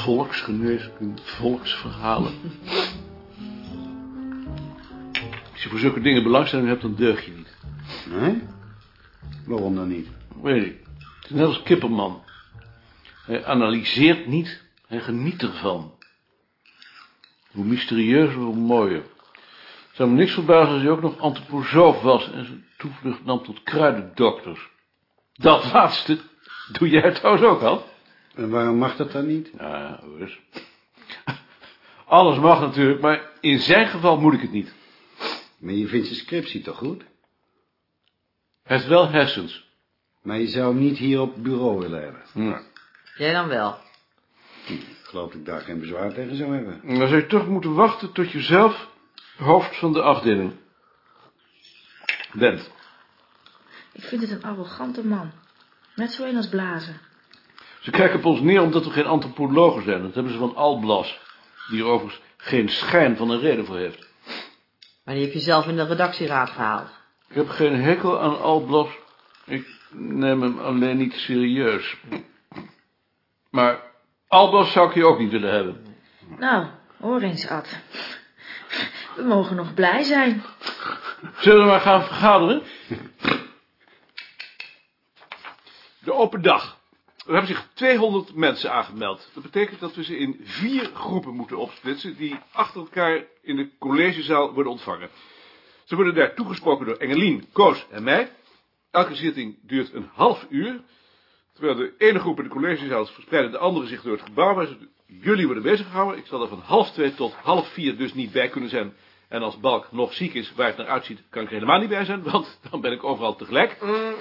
volksgeneeskunde, volksverhalen. Als je voor zulke dingen belangstelling hebt, dan deug je niet. Nee? Waarom dan niet? Weet ik. Het is net als Kipperman. Hij analyseert niet, hij geniet ervan. Hoe mysterieuzer, hoe mooier. Het zou me niks verbazen als hij ook nog antroposoof was en zijn toevlucht nam tot kruidendokters. Dat laatste doe jij trouwens ook al. En waarom mag dat dan niet? Ja, hoor eens. Alles mag natuurlijk, maar in zijn geval moet ik het niet. Maar je vindt zijn scriptie toch goed? Hij heeft wel hersens. Maar je zou hem niet hier op het bureau willen hebben. Ja. Jij dan wel? Ik geloof dat ik daar geen bezwaar tegen zou hebben. Dan zou je toch moeten wachten tot je zelf hoofd van de afdeling bent. Ik vind het een arrogante man. Net zo een als Blazen. Ze kijken op ons neer omdat we geen antropologen zijn. Dat hebben ze van Alblas, die er overigens geen schijn van een reden voor heeft. Maar die heb je zelf in de redactieraad gehaald. Ik heb geen hekel aan Alblas. Ik neem hem alleen niet serieus. Maar Alblas zou ik hier ook niet willen hebben. Nou, hoor eens, Ad. We mogen nog blij zijn. Zullen we maar gaan vergaderen? De open dag. Er hebben zich 200 mensen aangemeld. Dat betekent dat we ze in vier groepen moeten opsplitsen... die achter elkaar in de collegezaal worden ontvangen. Ze worden daar toegesproken door Engelien, Koos en mij. Elke zitting duurt een half uur. Terwijl de ene groep in de collegezaal is verspreiden de andere zich door het gebouw. Waar jullie worden bezig gehouden. Ik zal er van half twee tot half vier dus niet bij kunnen zijn. En als Balk nog ziek is, waar het naar uitziet, kan ik er helemaal niet bij zijn. Want dan ben ik overal tegelijk. Mm,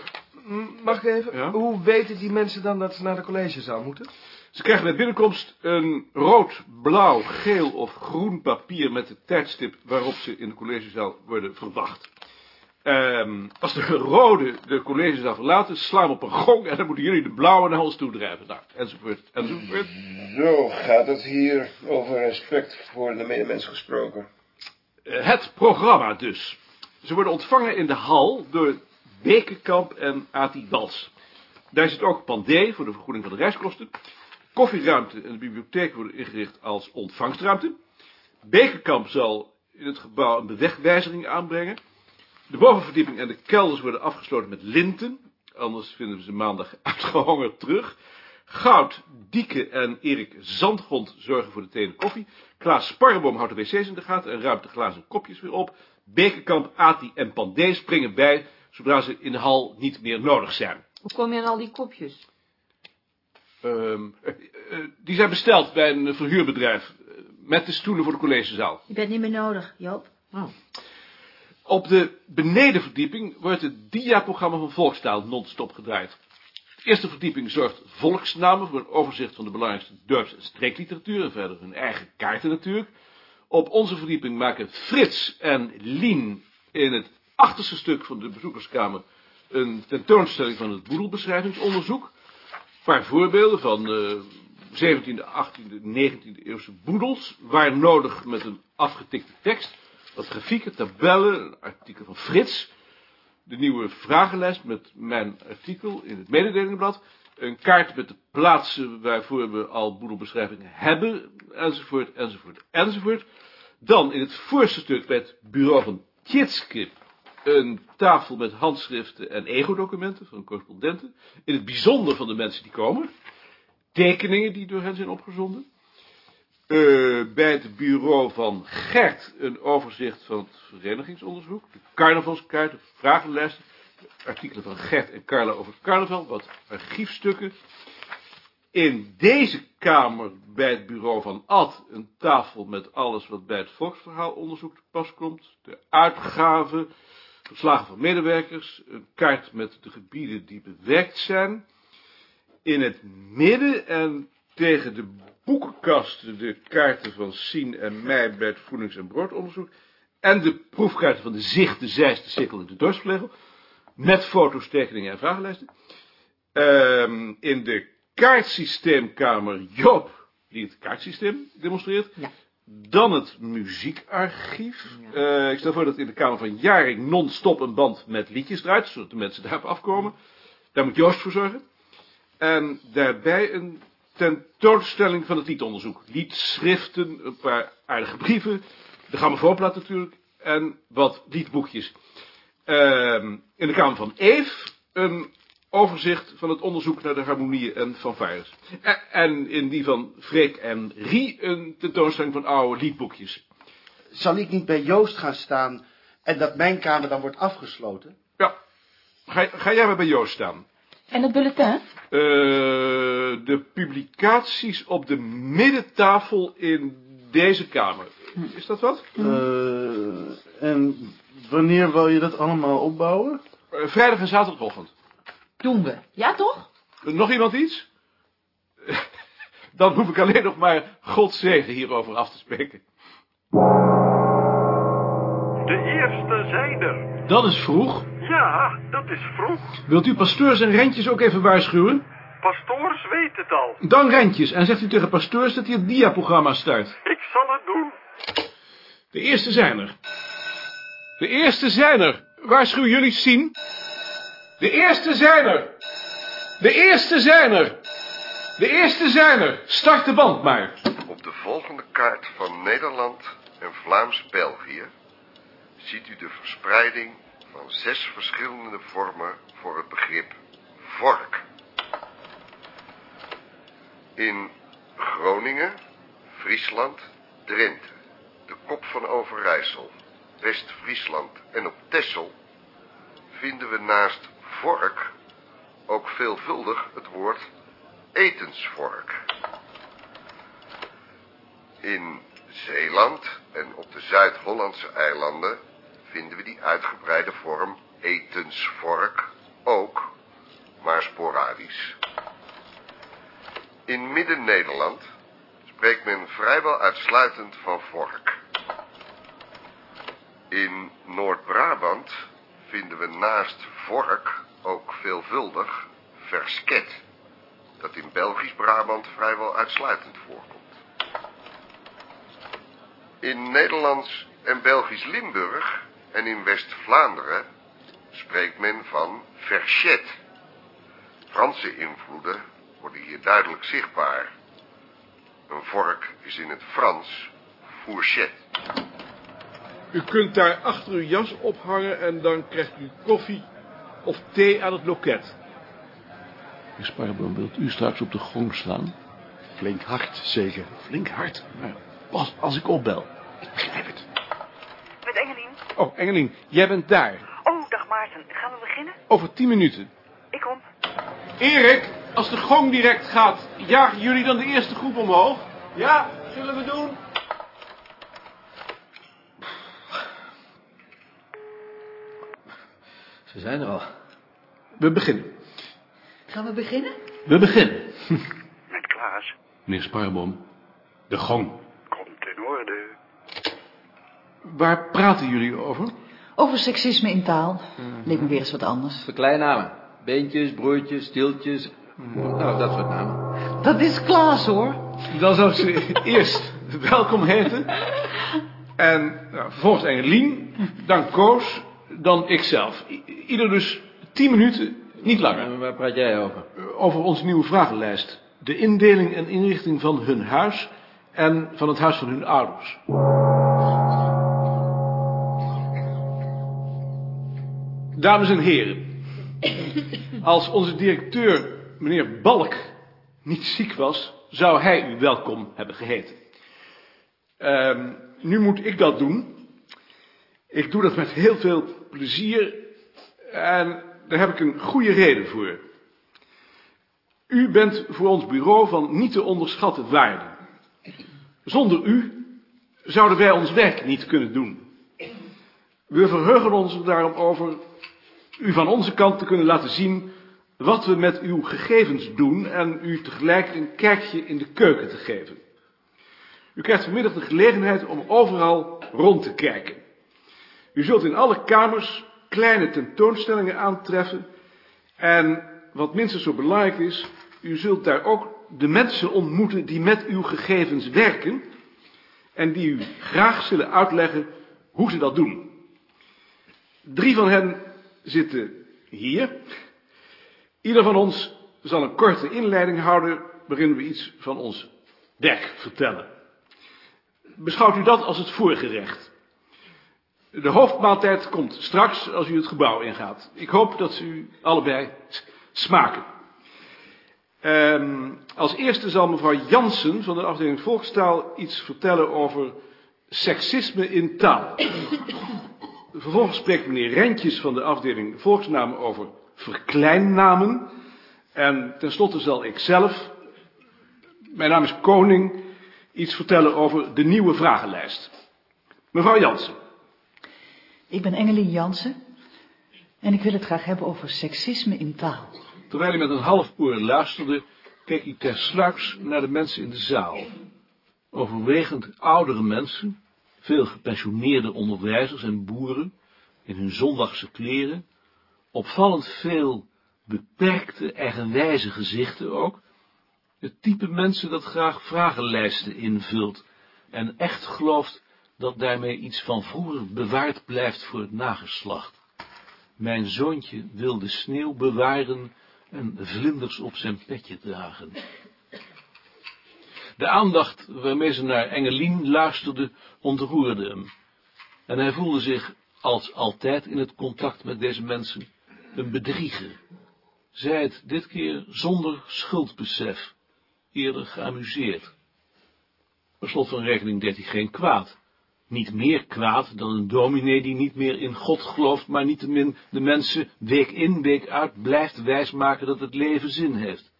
Mag ik even? Ja? Hoe weten die mensen dan dat ze naar de collegezaal moeten? Ze krijgen bij binnenkomst een rood, blauw, geel of groen papier met het tijdstip waarop ze in de collegezaal worden verwacht. Ehm, als de rode de collegezaal verlaten, slaan we op een gong en dan moeten jullie de blauwe naar ons toe drijven. Nou, enzovoort, enzovoort. Zo gaat het hier over respect voor de medemens gesproken. Eh, Het programma dus. Ze worden ontvangen in de hal door Bekenkamp en Ati Bals. Daar zit ook Pandé voor de vergoeding van de reiskosten. Koffieruimte en de bibliotheek worden ingericht als ontvangstruimte. Bekenkamp zal in het gebouw een bewegwijzering aanbrengen. De bovenverdieping en de kelders worden afgesloten met linten. Anders vinden we ze maandag uitgehongerd terug. Goud, Dieke en Erik Zandgrond zorgen voor de thee en koffie. Klaas Sparreboom houdt de wc's in de gaten en ruimt de glazen kopjes weer op. Bekenkamp, Ati en Pandé springen bij, zodra ze in de hal niet meer nodig zijn. Hoe kom je aan al die kopjes? Ehm, eh, eh, die zijn besteld bij een verhuurbedrijf, eh, met de stoelen voor de collegezaal. Je bent niet meer nodig, Joop. Oh. Op de benedenverdieping wordt het diaprogramma van Volkstaal non-stop gedraaid. De eerste verdieping zorgt volksnamen voor een overzicht van de belangrijkste dorps- en streekliteratuur en verder hun eigen kaarten natuurlijk. Op onze verdieping maken Frits en Lien in het achterste stuk van de bezoekerskamer een tentoonstelling van het boedelbeschrijvingsonderzoek. Een paar voorbeelden van eh 17e, 18e, 19e eeuwse boedels, waar nodig met een afgetikte tekst, wat grafieken, tabellen, een artikel van Frits, de nieuwe vragenlijst met mijn artikel in het mededelingenblad, een kaart met de plaatsen waarvoor we al boedelbeschrijvingen hebben, enzovoort, enzovoort, enzovoort. Dan in het voorste stuk bij het bureau van Tjitske een tafel met handschriften en ego-documenten van correspondenten, in het bijzonder van de mensen die komen, tekeningen die door hen zijn opgezonden, eh, bij het bureau van Gert een overzicht van het verenigingsonderzoek. De carnavalskaart, de vragenlijsten. Artikelen van Gert en Carla over carnaval. Wat archiefstukken. In deze kamer bij het bureau van Ad een tafel met alles wat bij het volksverhaalonderzoek te pas komt. De uitgaven, verslagen van medewerkers. Een kaart met de gebieden die bewerkt zijn. In het midden en tegen de boekenkasten de kaarten van Sien en mij bij het voedings- en broodonderzoek. En de proefkaarten van de Zicht, de Zeist, de Sikkel en de Dorpsplegel. Met foto's, tekeningen en vragenlijsten. Ehm, in de kaartsysteemkamer Joop, die het kaartsysteem demonstreert. Ja. Dan het muziekarchief. Eh, ik stel voor dat in de kamer van Jaring non-stop een band met liedjes draait, zodat de mensen daarop afkomen. Daar moet Joost voor zorgen. En daarbij een tentoonstelling van het liedonderzoek. Liedschriften, een paar aardige brieven, de grammofoonplaat natuurlijk, en wat liedboekjes. Ehm, in de kamer van Eve een overzicht van het onderzoek naar de harmonieën en fanfares. En, en in die van Freek en Rie een tentoonstelling van oude liedboekjes. Zal ik niet bij Joost gaan staan en dat mijn kamer dan wordt afgesloten? Ja, ga, ga jij maar bij Joost staan. En het bulletin? Eh, de publicaties op de middentafel in deze kamer. Is dat wat? Eh, en wanneer wil je dat allemaal opbouwen? Eh, vrijdag en zaterdagochtend. Doen we. Ja, toch? Nog iemand iets? Dan hoef ik alleen nog maar Gods zegen hierover af te spreken. De eerste zijn er. Dat is vroeg. Ja, dat is vroeg. Wilt u pasteurs en rentjes ook even waarschuwen? Pastoors weet het al. Dan rentjes. En zegt u tegen pasteurs dat hij het diaprogramma start. Ik zal het doen. De eerste zijn er. De eerste zijn er. Waarschuw jullie zien. De eerste zijn er. De eerste zijn er. De eerste zijn er. Start de band maar. Op de volgende kaart van Nederland en Vlaams-België ziet u de verspreiding van zes verschillende vormen voor het begrip vork. In Groningen, Friesland, Drenthe, de Kop van Overijssel, West-Friesland en op Texel vinden we naast vork ook veelvuldig het woord etensvork. In Zeeland en op de Zuid-Hollandse eilanden vinden we die uitgebreide vorm etensvork ook, maar sporadisch. In Midden-Nederland spreekt men vrijwel uitsluitend van vork. In Noord-Brabant vinden we naast vork ook veelvuldig versket, dat in Belgisch Brabant vrijwel uitsluitend voorkomt. In Nederlands en Belgisch Limburg en in West-Vlaanderen spreekt men van verchet. Franse invloeden worden hier duidelijk zichtbaar. Een vork is in het Frans fourchette. U kunt daar achter uw jas ophangen en dan krijgt u koffie of thee aan het loket. Meneer Sparreboom, wilt u straks op de gong slaan? Flink hard, zeker. Flink hard, maar pas als ik opbel. Ik begrijp het. Met Engelien. Oh, Engelien, jij bent daar. Oh, dag Maarten. Gaan we beginnen? Over tien minuten. Ik kom. Erik, als de gong direct gaat, jagen jullie dan de eerste groep omhoog? Ja, zullen we doen. Ze zijn er al. We beginnen. Gaan we beginnen? We beginnen. Met Klaas. Meneer Sparreboom, de gong. Komt in orde. Waar praten jullie over? Over seksisme in taal. Leek me weer eens wat anders. Verkleinnamen. Beentjes, broertjes, stieltjes. Nou, dat soort namen. Dat is Klaas, hoor. Dan zou ik ze eerst welkom heten. En nou, vervolgens Engelien, dan Koos, dan ikzelf. I- ieder dus tien minuten, niet langer. En waar praat jij over? Over onze nieuwe vragenlijst. De indeling en inrichting van hun huis en van het huis van hun ouders. Dames en heren. Als onze directeur, meneer Balk, niet ziek was, zou hij u welkom hebben geheten. Ehm, nu moet ik dat doen. Ik doe dat met heel veel plezier en daar heb ik een goede reden voor. U bent voor ons bureau van niet te onderschatten waarde. Zonder u zouden wij ons werk niet kunnen doen. We verheugen ons daarom over u van onze kant te kunnen laten zien wat we met uw gegevens doen en u tegelijk een kijkje in de keuken te geven. U krijgt vanmiddag de gelegenheid om overal rond te kijken. U zult in alle kamers kleine tentoonstellingen aantreffen en wat minstens zo belangrijk is, u zult daar ook de mensen ontmoeten die met uw gegevens werken en die u graag zullen uitleggen hoe ze dat doen. Drie van hen zitten hier. Ieder van ons zal een korte inleiding houden beginnen we iets van ons werk vertellen. Beschouwt u dat als het voorgerecht. De hoofdmaaltijd komt straks als u het gebouw ingaat. Ik hoop dat u allebei smaken. Ehm, als eerste zal mevrouw Jansen van de afdeling Volkstaal iets vertellen over seksisme in taal. Vervolgens spreekt meneer Rentjes van de afdeling Volksnamen over verkleinnamen. En tenslotte zal ik zelf, mijn naam is Koning, iets vertellen over de nieuwe vragenlijst. Mevrouw Jansen. Ik ben Engelien Jansen en ik wil het graag hebben over seksisme in taal. Terwijl hij met een half oor luisterde, keek hij tersluiks naar de mensen in de zaal. Overwegend oudere mensen, veel gepensioneerde onderwijzers en boeren, in hun zondagse kleren, opvallend veel beperkte, eigenwijze gezichten ook, het type mensen dat graag vragenlijsten invult en echt gelooft dat daarmee iets van vroeger bewaard blijft voor het nageslacht. Mijn zoontje wil de sneeuw bewaren en vlinders op zijn petje dragen. De aandacht waarmee ze naar Engelien luisterde ontroerde hem. En hij voelde zich, als altijd in het contact met deze mensen, een bedrieger. Zij het dit keer zonder schuldbesef, eerder geamuseerd. Per slot van rekening deed hij geen kwaad. Niet meer kwaad dan een dominee die niet meer in God gelooft, maar niettemin de mensen week in, week uit blijft wijsmaken dat het leven zin heeft.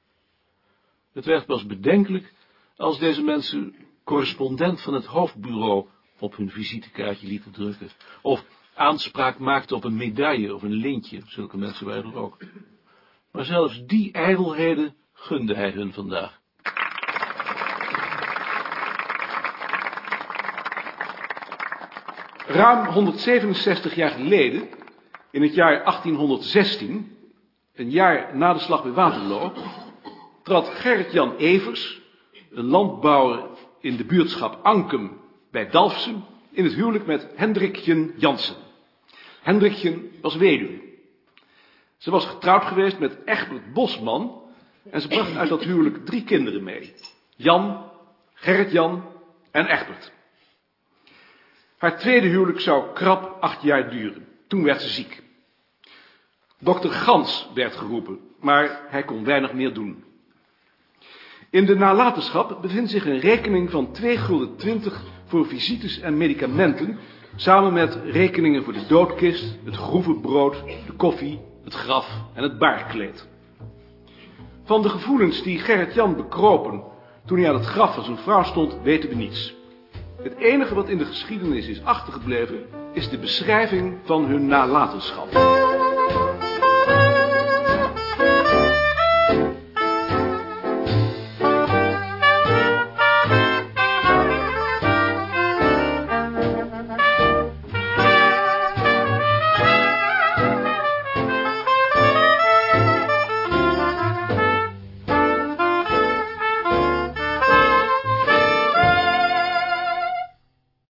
Het werd pas bedenkelijk als deze mensen correspondent van het hoofdbureau op hun visitekaartje lieten drukken, of aanspraak maakten op een medaille of een lintje, zulke mensen waren er ook. Maar zelfs die ijdelheden gunde hij hun vandaag. Ruim 167 jaar geleden, in het jaar 1816, een jaar na de slag bij Waterloo, trad Gerrit-Jan Evers, een landbouwer in de buurtschap Ankum bij Dalfsen, in het huwelijk met Hendrikjen Jansen. Hendrikjen was weduwe. Ze was getrouwd geweest met Egbert Bosman en ze bracht uit dat huwelijk drie kinderen mee. Jan, Gerrit-Jan en Egbert. Haar tweede huwelijk zou krap acht jaar duren. Toen werd ze ziek. Dokter Gans werd geroepen, maar hij kon weinig meer doen. In de nalatenschap bevindt zich een rekening van 2 gulden 20 voor visites en medicamenten, samen met rekeningen voor de doodkist, het groevenbrood, de koffie, het graf en het baardkleed. Van de gevoelens die Gerrit-Jan bekropen toen hij aan het graf van zijn vrouw stond, weten we niets. Het enige wat in de geschiedenis is achtergebleven, is de beschrijving van hun nalatenschap.